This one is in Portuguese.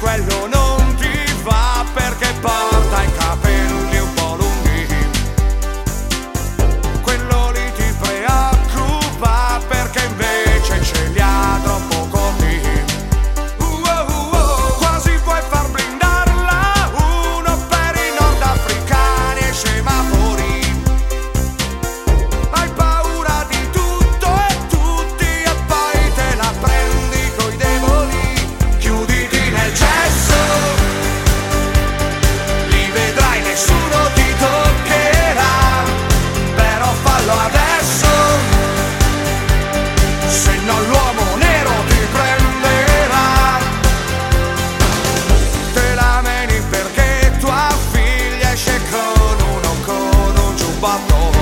quello non batom.